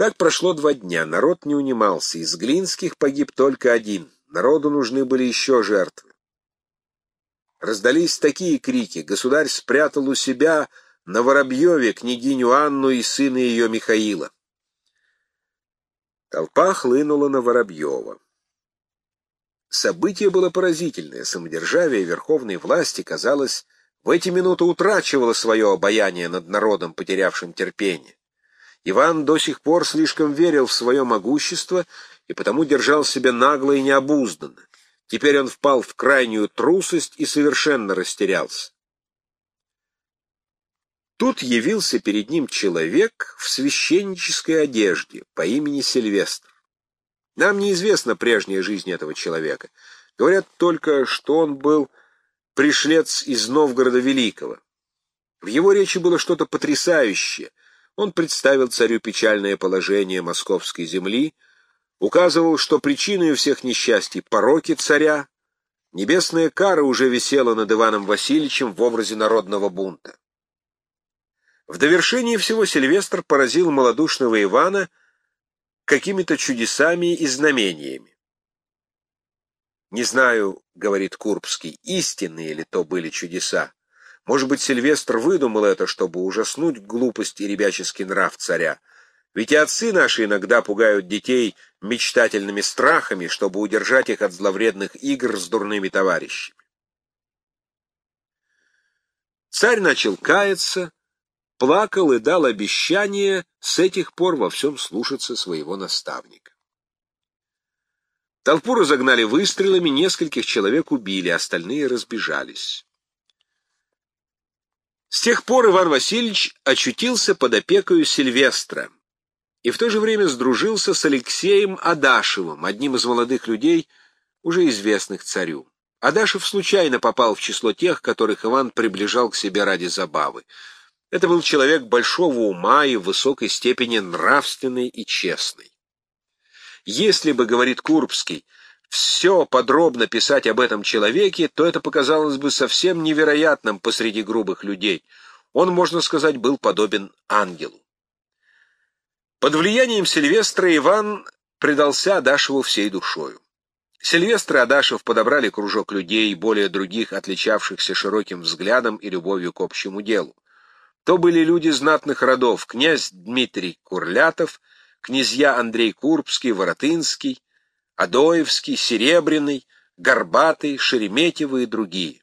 Так прошло два дня, народ не унимался, из Глинских погиб только один, народу нужны были еще жертвы. Раздались такие крики, государь спрятал у себя на Воробьеве княгиню Анну и сына ее Михаила. Толпа хлынула на Воробьева. Событие было поразительное, самодержавие верховной власти, казалось, в эти минуты утрачивало свое обаяние над народом, потерявшим терпение. Иван до сих пор слишком верил в свое могущество и потому держал себя нагло и необузданно. Теперь он впал в крайнюю трусость и совершенно растерялся. Тут явился перед ним человек в священнической одежде по имени Сильвестр. Нам неизвестна прежняя жизнь этого человека. Говорят только, что он был пришлец из Новгорода Великого. В его речи было что-то потрясающее. Он представил царю печальное положение московской земли, указывал, что причиной всех несчастий — пороки царя. Небесная кара уже висела над Иваном Васильевичем в образе народного бунта. В довершении всего Сильвестр поразил малодушного Ивана какими-то чудесами и знамениями. «Не знаю, — говорит Курбский, — истинные ли то были чудеса. Может быть, Сильвестр выдумал это, чтобы ужаснуть глупость и ребяческий нрав царя. Ведь и отцы наши иногда пугают детей мечтательными страхами, чтобы удержать их от зловредных игр с дурными товарищами. Царь начал каяться, плакал и дал обещание с этих пор во всем слушаться своего наставника. Толпу разогнали выстрелами, нескольких человек убили, остальные разбежались. С тех пор Иван Васильевич очутился под опекою Сильвестра и в то же время сдружился с Алексеем Адашевым, одним из молодых людей, уже известных царю. Адашев случайно попал в число тех, которых Иван приближал к себе ради забавы. Это был человек большого ума и в высокой степени нравственный и честный. Если бы, говорит Курбский, все подробно писать об этом человеке, то это показалось бы совсем невероятным посреди грубых людей. Он, можно сказать, был подобен ангелу. Под влиянием Сильвестра Иван предался Адашеву всей душою. Сильвестр и Адашев подобрали кружок людей, более других, отличавшихся широким взглядом и любовью к общему делу. То были люди знатных родов, князь Дмитрий Курлятов, князья Андрей Курбский, Воротынский, Адоевский, Серебряный, Горбатый, Шереметьевы и другие.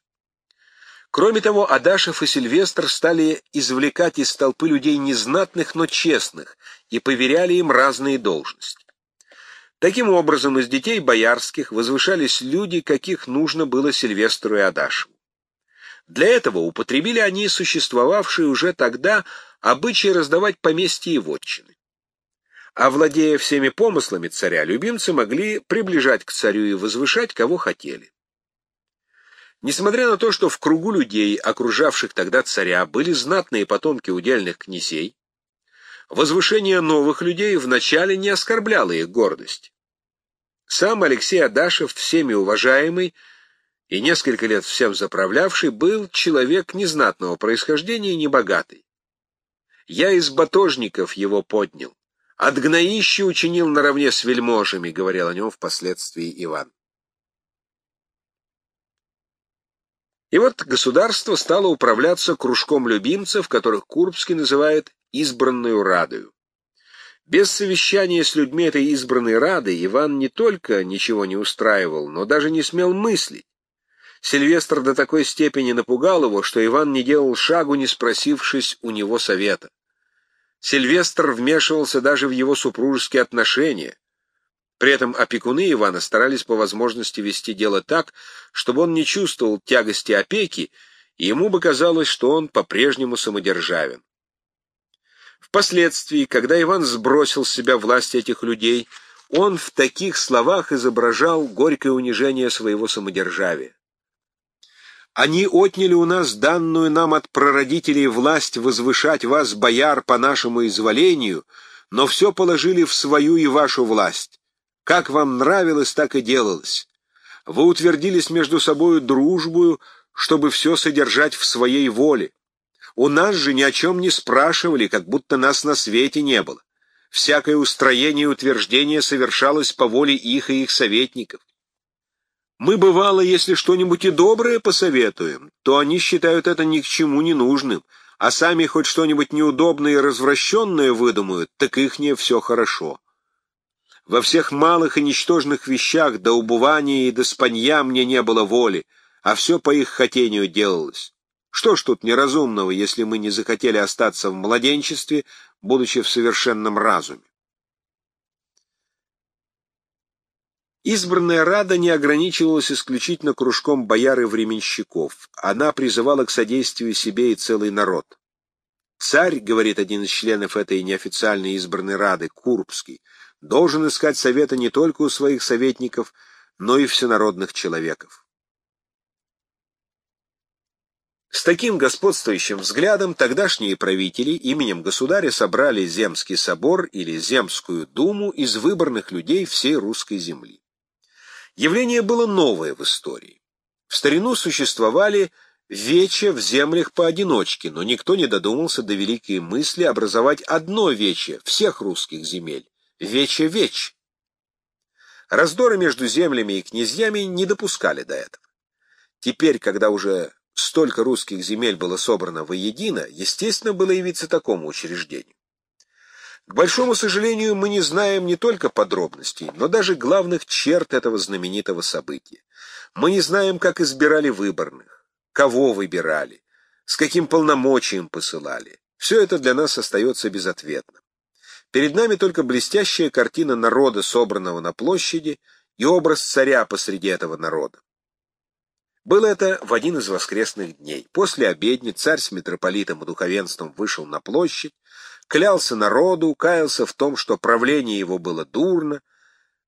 Кроме того, Адашев и Сильвестр стали извлекать из толпы людей незнатных, но честных, и поверяли им разные должности. Таким образом, из детей боярских возвышались люди, каких нужно было Сильвестру и Адашеву. Для этого употребили они существовавшие уже тогда обычаи раздавать поместья и вотчины. А владея всеми помыслами царя, любимцы могли приближать к царю и возвышать, кого хотели. Несмотря на то, что в кругу людей, окружавших тогда царя, были знатные потомки удельных князей, возвышение новых людей вначале не оскорбляло их гордость. Сам Алексей Адашев, всеми уважаемый и несколько лет всем заправлявший, был человек незнатного происхождения и небогатый. Я из батожников его поднял, от гноища учинил наравне с вельможами, говорил о нем впоследствии Иван. И вот государство стало управляться кружком любимцев, которых Курбский называет «избранную радою». Без совещания с людьми этой избранной рады Иван не только ничего не устраивал, но даже не смел мыслить. Сильвестр до такой степени напугал его, что Иван не делал шагу, не спросившись у него совета. Сильвестр вмешивался даже в его супружеские отношения. При этом опекуны Ивана старались по возможности вести дело так, чтобы он не чувствовал тягости опеки, и ему бы казалось, что он по-прежнему самодержавен. Впоследствии, когда Иван сбросил с себя власть этих людей, он в таких словах изображал горькое унижение своего самодержавия. Они отняли у нас данную нам от прародителей власть возвышать вас, бояр, по нашему изволению, но все положили в свою и вашу власть. Как вам нравилось, так и делалось. Вы утвердились между собою дружбою, чтобы все содержать в своей воле. У нас же ни о чем не спрашивали, как будто нас на свете не было. Всякое устроение и утверждение совершалось по воле их и их советников. Мы, бывало, если что-нибудь и доброе посоветуем, то они считают это ни к чему не нужным, а сами хоть что-нибудь неудобное и развращенное выдумают, так ихнее все хорошо. Во всех малых и ничтожных вещах до убывания и до спанья мне не было воли, а все по их хотению делалось. Что ж тут неразумного, если мы не захотели остаться в младенчестве, будучи в совершенном разуме? Избранная Рада не ограничивалась исключительно кружком бояр и временщиков. Она призывала к содействию себе и целый народ. «Царь, — говорит один из членов этой неофициальной избранной Рады, Курбский, — должен искать совета не только у своих советников, но и всенародных человеков». С таким господствующим взглядом тогдашние правители именем государя собрали Земский собор или Земскую думу из выборных людей всей русской земли. Явление было новое в истории. В старину существовали вече в землях поодиночке, но никто не додумался до великой мысли образовать одно вече всех русских земель — вече-веч. Раздоры между землями и князьями не допускали до этого. Теперь, когда уже столько русских земель было собрано воедино, естественно было явиться такому учреждению. К большому сожалению, мы не знаем не только подробностей, но даже главных черт этого знаменитого события. Мы не знаем, как избирали выборных, кого выбирали, с каким полномочием посылали. Все это для нас остается безответным. Перед нами только блестящая картина народа, собранного на площади, и образ царя посреди этого народа. Было это в один из воскресных дней. После обедни царь с митрополитом и духовенством вышел на площадь, клялся народу, каялся в том, что правление его было дурно,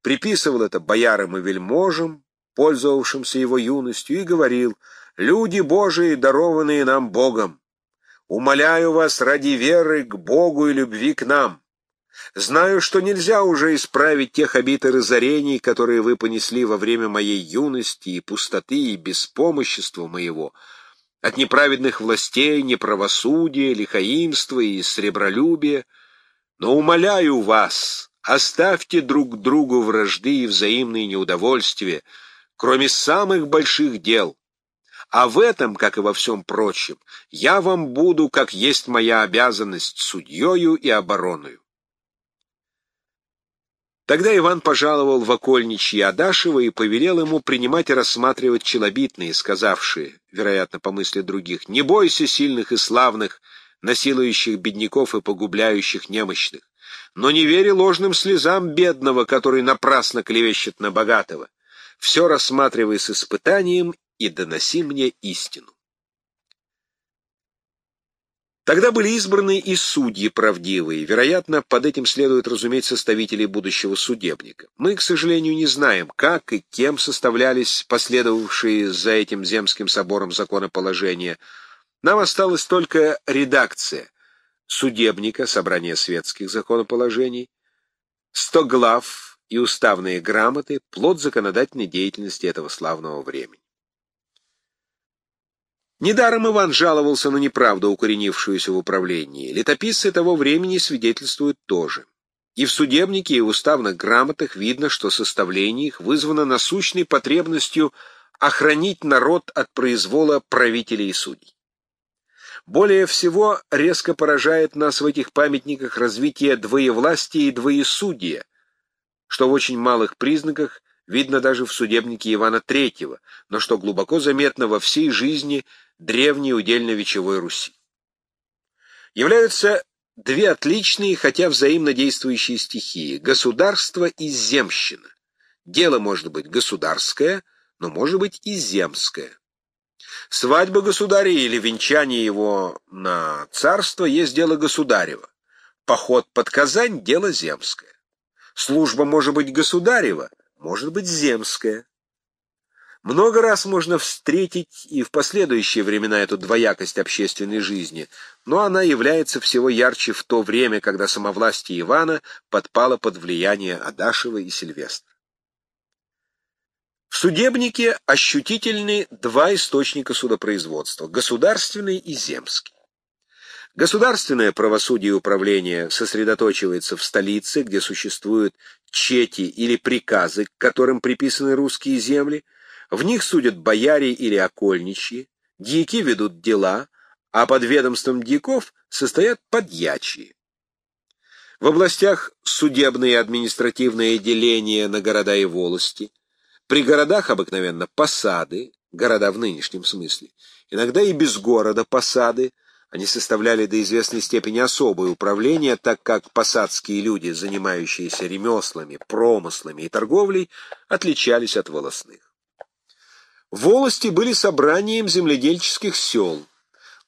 приписывал это боярам и вельможам, пользовавшимся его юностью, и говорил «Люди Божии, дарованные нам Богом, умоляю вас ради веры к Богу и любви к нам. Знаю, что нельзя уже исправить тех обид и разорений, которые вы понесли во время моей юности и пустоты и беспомощества моего, от неправедных властей, неправосудия, лихаимства и сребролюбия. Но умоляю вас, оставьте друг другу вражды и взаимные неудовольствия, кроме самых больших дел. А в этом, как и во всем прочем, я вам буду, как есть моя обязанность, судьею и обороною. Тогда Иван пожаловал в окольничьи Адашева и повелел ему принимать и рассматривать челобитные, сказавшие, вероятно, по мысли других, «Не бойся сильных и славных, насилующих бедняков и погубляющих немощных, но не вери ложным слезам бедного, который напрасно клевещет на богатого. Все рассматривай с испытанием и доноси мне истину». Тогда были избраны и судьи правдивые. Вероятно, под этим следует разуметь составителей будущего судебника. Мы, к сожалению, не знаем, как и кем составлялись последовавшие за этим земским собором законоположения. Нам осталась только редакция судебника, собрание светских законоположений, сто глав и уставные грамоты, плод законодательной деятельности этого славного времени. Недаром Иван жаловался на неправду, укоренившуюся в управлении. Летописцы того времени свидетельствуют тоже. И в судебнике, и в уставных грамотах видно, что составление их вызвано насущной потребностью охранить народ от произвола правителей и судей. Более всего резко поражает нас в этих памятниках развитие двоевластия и двоесудия, что в очень малых признаках видно даже в судебнике Ивана III, но что глубоко заметно во всей жизни древней удельно-вечевой Руси. Являются две отличные, хотя взаимно действующие стихии — государство и земщина. Дело может быть государское, но может быть и земское. Свадьба государя или венчание его на царство есть дело государева. Поход под Казань — дело земское. Служба может быть государева, может быть земская. Много раз можно встретить и в последующие времена эту двоякость общественной жизни, но она является всего ярче в то время, когда самовластие Ивана подпало под влияние Адашева и Сильвестра. В судебнике ощутительны два источника судопроизводства – государственный и земский. Государственное правосудие и управление сосредоточивается в столице, где существуют чети или приказы, к которым приписаны русские земли, в них судят бояре или окольничьи, дьяки ведут дела, а под ведомством дьяков состоят подьячие. В областях судебные и административные деления на города и волости, при городах обыкновенно посады, города в нынешнем смысле, иногда и без города посады, они составляли до известной степени особое управление, так как посадские люди, занимающиеся ремеслами, промыслами и торговлей, отличались от волосных. Волости были собранием земледельческих сел.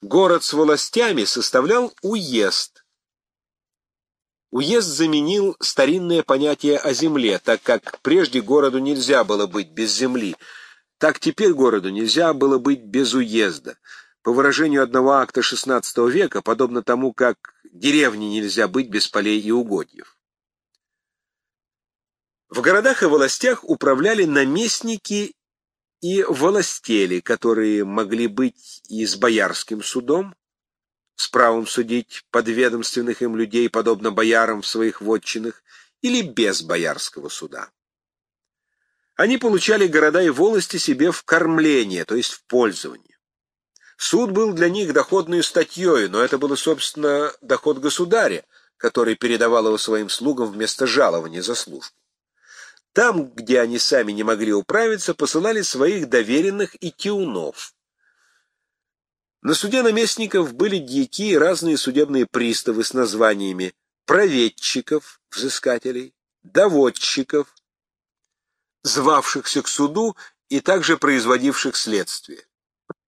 Город с волостями составлял уезд. Уезд заменил старинное понятие о земле, так как прежде городу нельзя было быть без земли, так теперь городу нельзя было быть без уезда. По выражению одного акта XVI века, подобно тому, как деревне нельзя быть без полей и угодьев. В городах и властях управляли наместники и властели, которые могли быть и с боярским судом, с правом судить подведомственных им людей, подобно боярам в своих вотчинах, или без боярского суда. Они получали города и волости себе в кормление, то есть в пользование. Суд был для них доходной статьей, но это было, собственно, доход государя, который передавал его своим слугам вместо жалования за службу. Там, где они сами не могли управиться, посылали своих доверенных и тиунов. На суде наместников были дьяки и разные судебные приставы с названиями проведчиков, взыскателей, доводчиков, звавшихся к суду и также производивших следствие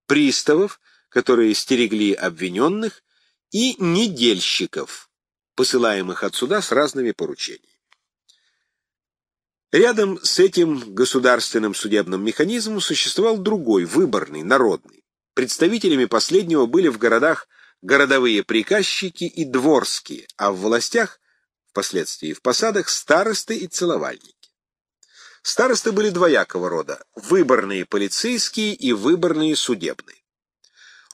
приставов, которые стерегли обвиненных, и недельщиков, посылаемых от суда с разными поручениями. Рядом с этим государственным судебным механизмом существовал другой, выборный, народный. Представителями последнего были в городах городовые приказчики и дворские, а в властях, впоследствии в посадах, старосты и целовальники. Старосты были двоякого рода – выборные полицейские и выборные судебные.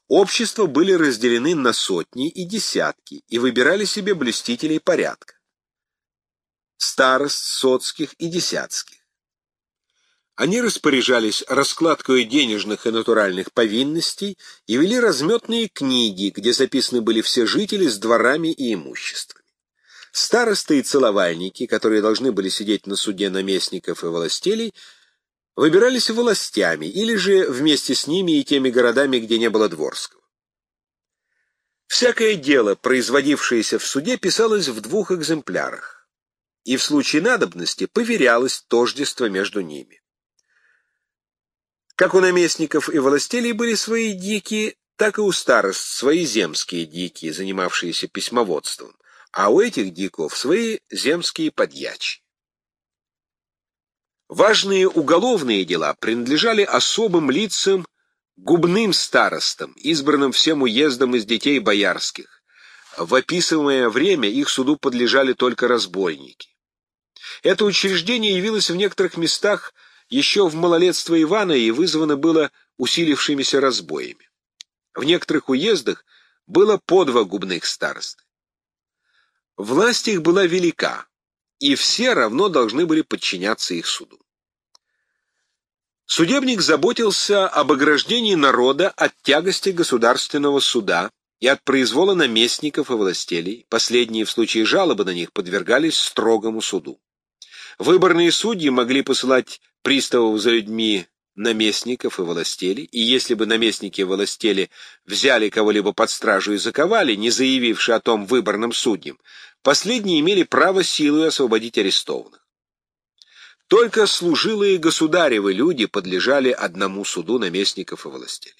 Общества были разделены на сотни и десятки и выбирали себе блюстителей порядка. Старост, соцких и десятских. Они распоряжались раскладкой денежных и натуральных повинностей и вели разметные книги, где записаны были все жители с дворами и имуществом. Старосты и целовальники, которые должны были сидеть на суде наместников и властелей, выбирались властями или же вместе с ними и теми городами, где не было дворского. Всякое дело, производившееся в суде, писалось в двух экземплярах, и в случае надобности поверялось тождество между ними. Как у наместников и властелей были свои дики, так и у старост свои земские дики, занимавшиеся письмоводством а у этих диков свои земские подьячи. Важные уголовные дела принадлежали особым лицам, губным старостам, избранным всем уездом из детей боярских. В описываемое время их суду подлежали только разбойники. Это учреждение явилось в некоторых местах еще в малолетство Ивана и вызвано было усилившимися разбоями. В некоторых уездах было по два губных староста. Власть их была велика, и все равно должны были подчиняться их суду. Судебник заботился об ограждении народа от тягости государственного суда и от произвола наместников и властелей, последние в случае жалобы на них подвергались строгому суду. Выборные судьи могли посылать приставов за людьми наместников и властелей, и если бы наместники и властели взяли кого-либо под стражу и заковали, не заявивши о том выборным судьям, Последние имели право силой освободить арестованных. Только служилые государевы люди подлежали одному суду наместников и властелей.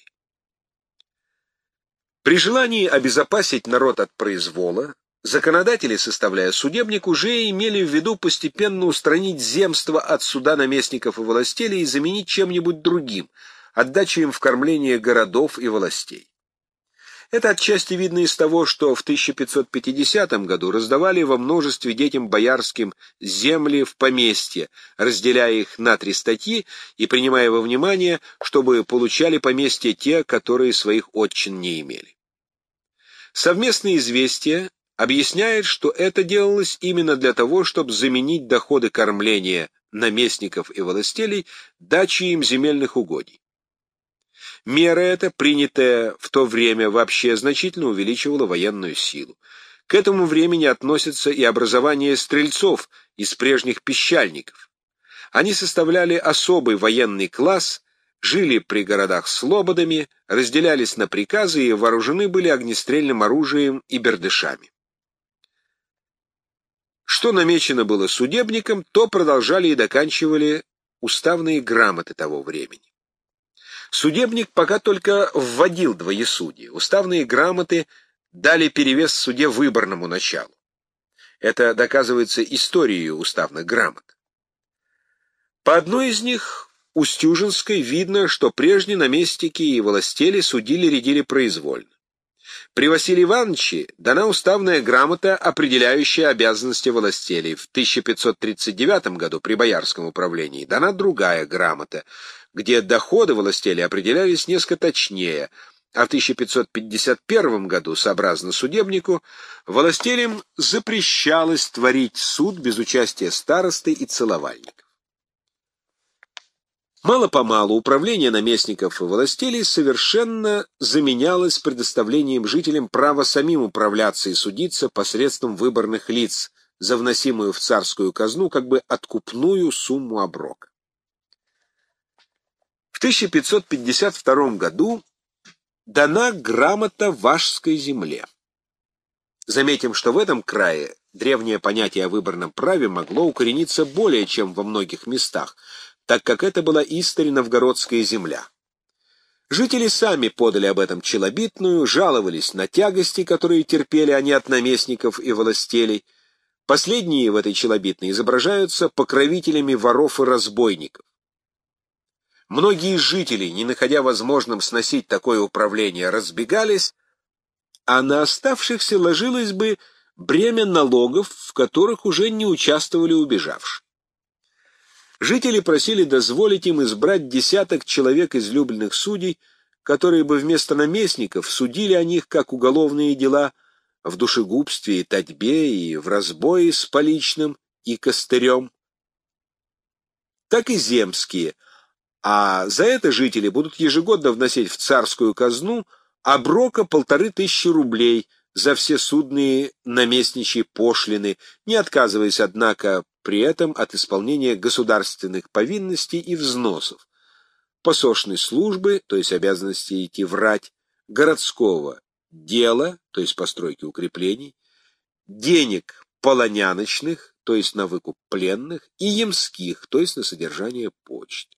При желании обезопасить народ от произвола, законодатели, составляя судебник, уже имели в виду постепенно устранить земство от суда наместников и властелей и заменить чем-нибудь другим, отдачу им в кормление городов и властей. Это отчасти видно из того, что в 1550 году раздавали во множестве детям боярским земли в поместье, разделяя их на три статьи и принимая во внимание, чтобы получали поместье те, которые своих отчин не имели. Совместное известие объясняет, что это делалось именно для того, чтобы заменить доходы кормления наместников и властелей дачей им земельных угодий. Мера эта, принятая в то время, вообще значительно увеличивала военную силу. К этому времени относится и образование стрельцов из прежних пищальников. Они составляли особый военный класс, жили при городах слободами, разделялись на приказы и вооружены были огнестрельным оружием и бердышами. Что намечено было судебником, то продолжали и доканчивали уставные грамоты того времени. Судебник пока только вводил двоесудие. Уставные грамоты дали перевес в суде выборному началу. Это доказывается историей уставных грамот. По одной из них, Устюжинской, видно, что прежние наместники и властели судили-рядили произвольно. При Василии Ивановиче дана уставная грамота, определяющая обязанности властелей. В 1539 году при Боярском управлении дана другая грамота, где доходы властелей определялись несколько точнее, а в 1551 году, сообразно судебнику, властелям запрещалось творить суд без участия старосты и целовальников. Мало-помалу управление наместников и властелей совершенно заменялось предоставлением жителям права самим управляться и судиться посредством выборных лиц за вносимую в царскую казну как бы откупную сумму оброка. В 1552 году дана грамота Вашской земле. Заметим, что в этом крае древнее понятие о выборном праве могло укорениться более чем во многих местах, так как это была история новгородская земля. Жители сами подали об этом челобитную, жаловались на тягости, которые терпели они от наместников и властелей. Последние в этой челобитной изображаются покровителями воров и разбойников. Многие жители, не находя возможным сносить такое управление, разбегались, а на оставшихся ложилось бы бремя налогов, в которых уже не участвовали убежавшие. Жители просили дозволить им избрать десяток человек излюбленных судей, которые бы вместо наместников судили о них как уголовные дела в душегубстве и татьбе и в разбое с поличным и костырем, так и земские, а за это жители будут ежегодно вносить в царскую казну оброка полторы тысячи рублей за все судные наместничьи пошлины, не отказываясь, однако, при этом от исполнения государственных повинностей и взносов, посошной службы, то есть обязанности идти врать, городского дела, то есть постройки укреплений, денег полоняночных, то есть на выкуп пленных, и ямских, то есть на содержание почты.